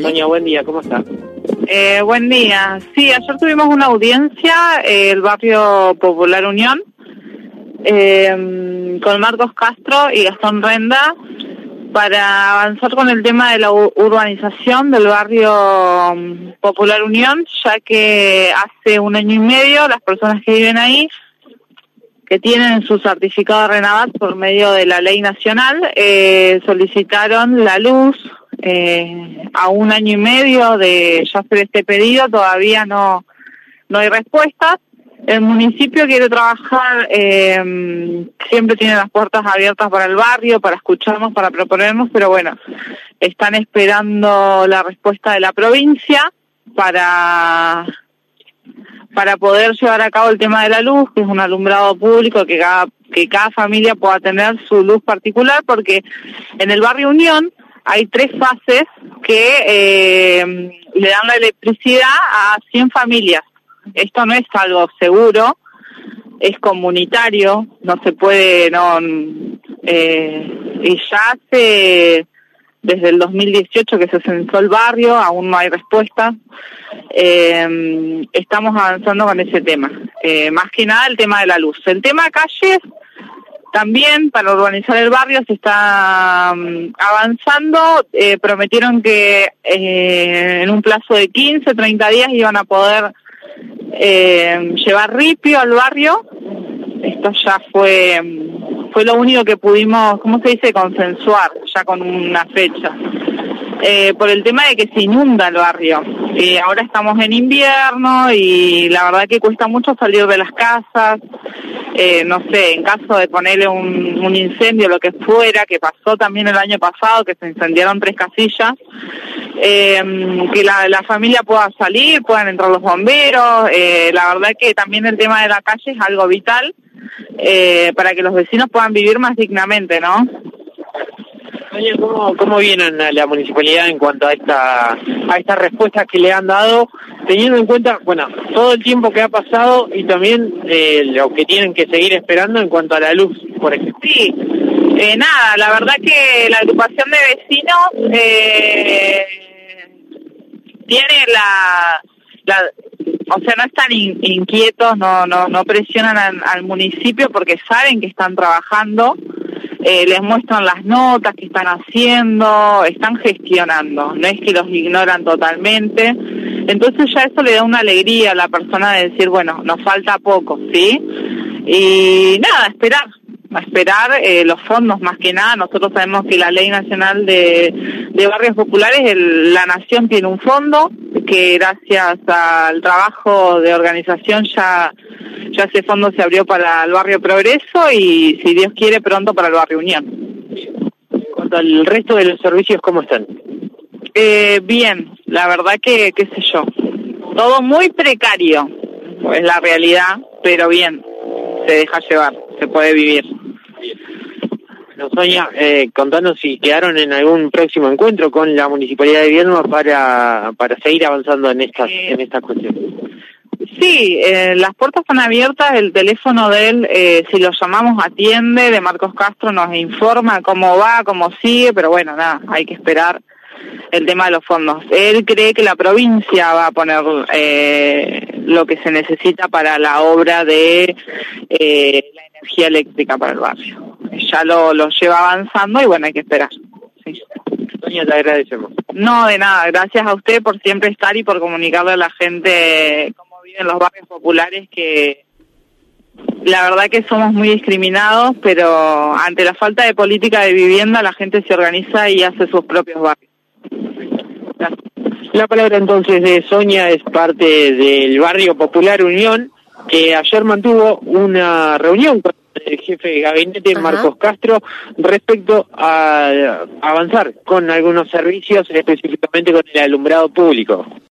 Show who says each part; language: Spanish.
Speaker 1: Sonia, buen día, ¿cómo está?
Speaker 2: Eh, buen día. Sí, ayer tuvimos una audiencia, eh, el barrio Popular Unión, eh, con Marcos Castro y Gastón Renda, para avanzar con el tema de la urbanización del barrio mm, Popular Unión, ya que hace un año y medio las personas que viven ahí, que tienen su certificado de Renavat por medio de la ley nacional, eh, solicitaron la luz, eh, a un año y medio de hacer este pedido, todavía no, no hay respuestas. El municipio quiere trabajar, eh, siempre tiene las puertas abiertas para el barrio, para escucharnos, para proponernos, pero bueno, están esperando la respuesta de la provincia para para poder llevar a cabo el tema de la luz, que es un alumbrado público que cada, que cada familia pueda tener su luz particular, porque en el barrio Unión hay tres fases que eh, le dan la electricidad a 100 familias. Esto no es algo seguro, es comunitario, no se puede, no, eh, y ya hace desde el 2018 que se censó el barrio, aún no hay respuesta. Eh, estamos avanzando con ese tema. Eh, más que nada el tema de la luz. El tema calles también para urbanizar el barrio se está mm, avanzando. Eh, prometieron que eh, en un plazo de 15, 30 días iban a poder eh, llevar ripio al barrio. Esto ya fue mm, fue lo único que pudimos, ¿cómo se dice?, consensuar ya con una fecha. Eh, por el tema de que se inunda el barrio. Eh, ahora estamos en invierno y la verdad que cuesta mucho salir de las casas. Eh, no sé, en caso de ponerle un, un incendio, lo que fuera, que pasó también el año pasado, que se incendiaron tres casillas, eh, que la, la, familia pueda salir, puedan entrar los bomberos. Eh, la verdad que también el tema de la calle es algo vital eh, para que los vecinos puedan vivir más dignamente, ¿no?
Speaker 1: ¿Cómo, ¿cómo vienen a la municipalidad en cuanto a esta a estas respuestas que le han dado, teniendo en cuenta, bueno, todo el tiempo que ha pasado y también eh, lo que tienen que seguir esperando en cuanto a la luz, por ejemplo?
Speaker 2: Sí, eh, nada, la verdad que la agrupación de vecinos eh, tiene la, la, o sea, no están in, inquietos, no, no, no presionan al municipio porque saben que están trabajando eh, les muestran las notas que están haciendo, están gestionando, no es que los ignoran totalmente. Entonces ya eso le da una alegría a la persona de decir, bueno, nos falta poco, ¿sí? Y nada, esperar, esperar eh, los fondos más que nada. Nosotros sabemos que la Ley Nacional de, de Barrios Populares, el, la Nación tiene un fondo que gracias al trabajo de organización ya ya ese fondo se abrió para el barrio Progreso y si Dios quiere pronto para el barrio Unión.
Speaker 1: Cuanto al resto de los servicios, ¿cómo están?
Speaker 2: Eh, bien, la verdad que, qué sé yo, todo muy precario, es la realidad, pero bien, se deja llevar, se puede vivir.
Speaker 1: Sonia, eh, contanos si quedaron en algún próximo encuentro con la Municipalidad de Vierno para, para seguir avanzando en estas, eh, en estas cuestiones.
Speaker 2: Sí, eh, las puertas están abiertas, el teléfono de él, eh, si lo llamamos atiende, de Marcos Castro nos informa cómo va, cómo sigue, pero bueno, nada, hay que esperar el tema de los fondos. Él cree que la provincia va a poner eh, lo que se necesita para la obra de eh, la energía eléctrica para el barrio. Ya lo, lo lleva avanzando y bueno, hay que esperar. Sí.
Speaker 1: Doña, te agradecemos.
Speaker 2: No, de nada, gracias a usted por siempre estar y por comunicarle a la gente en los barrios populares que la verdad que somos muy discriminados, pero ante la falta de política de vivienda la gente se organiza y hace sus propios barrios.
Speaker 1: Gracias. La palabra entonces de Sonia es parte del barrio Popular Unión, que ayer mantuvo una reunión con el jefe de gabinete, Ajá. Marcos Castro, respecto a avanzar con algunos servicios, específicamente con el alumbrado público.